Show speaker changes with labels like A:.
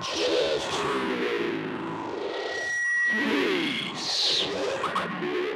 A: Please welcome me.